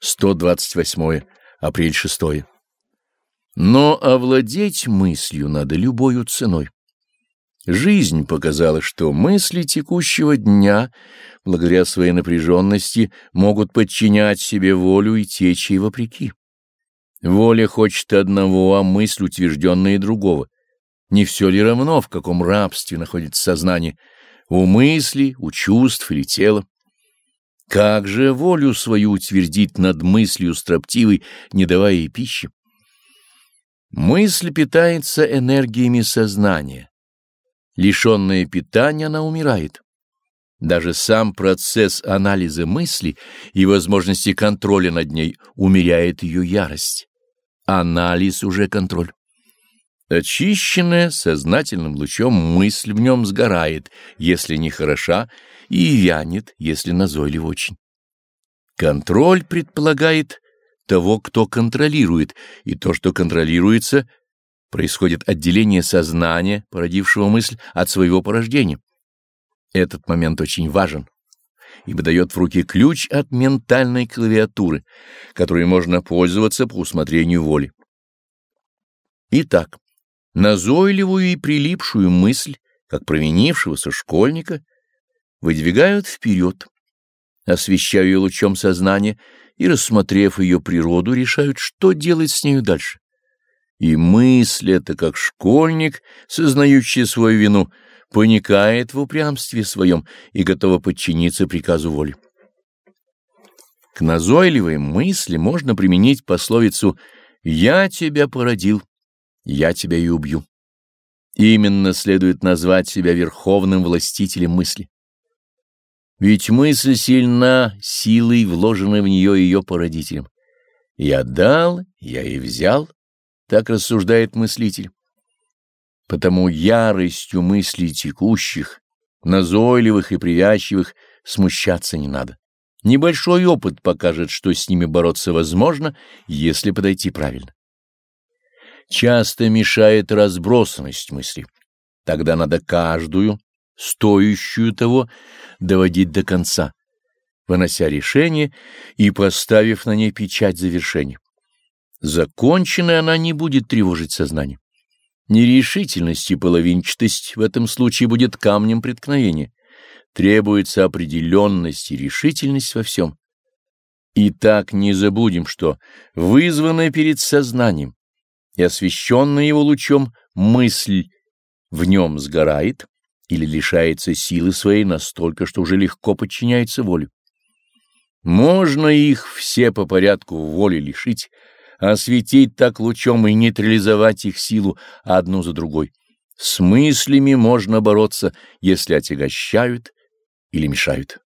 128 апрель 6 Но овладеть мыслью надо любою ценой. Жизнь показала, что мысли текущего дня, благодаря своей напряженности, могут подчинять себе волю и течь ей вопреки. Воля хочет одного, а мысль утвержденная другого. Не все ли равно, в каком рабстве находится сознание, у мысли, у чувств или тела? Как же волю свою утвердить над мыслью строптивой, не давая ей пищи? Мысль питается энергиями сознания. Лишенная питания, она умирает. Даже сам процесс анализа мысли и возможности контроля над ней умеряет ее ярость. Анализ уже контроль. Очищенная сознательным лучом мысль в нем сгорает, если не хороша, и вянет, если назойлив очень. Контроль предполагает того, кто контролирует, и то, что контролируется, происходит отделение сознания, породившего мысль, от своего порождения. Этот момент очень важен, ибо дает в руки ключ от ментальной клавиатуры, которой можно пользоваться по усмотрению воли. Итак, назойливую и прилипшую мысль, как провинившегося школьника, выдвигают вперед, освещая ее лучом сознания и, рассмотрев ее природу, решают, что делать с нею дальше. И мысль эта, как школьник, сознающий свою вину, поникает в упрямстве своем и готова подчиниться приказу воли. К назойливой мысли можно применить пословицу «Я тебя породил, я тебя и убью». Именно следует назвать себя верховным властителем мысли. Ведь мысль сильна силой, вложенной в нее ее породителем. «Я дал, я и взял», — так рассуждает мыслитель. Потому яростью мыслей текущих, назойливых и привязчивых смущаться не надо. Небольшой опыт покажет, что с ними бороться возможно, если подойти правильно. Часто мешает разбросанность мысли. Тогда надо каждую, стоящую того, доводить до конца, вынося решение и поставив на ней печать завершения. Законченная она не будет тревожить сознание. Нерешительность и половинчатость в этом случае будет камнем преткновения. Требуется определенность и решительность во всем. И так не забудем, что вызванная перед сознанием и освещенная его лучом мысль в нем сгорает, или лишается силы своей настолько, что уже легко подчиняется воле. Можно их все по порядку в воле лишить, осветить так лучом и нейтрализовать их силу одну за другой. С мыслями можно бороться, если отягощают или мешают.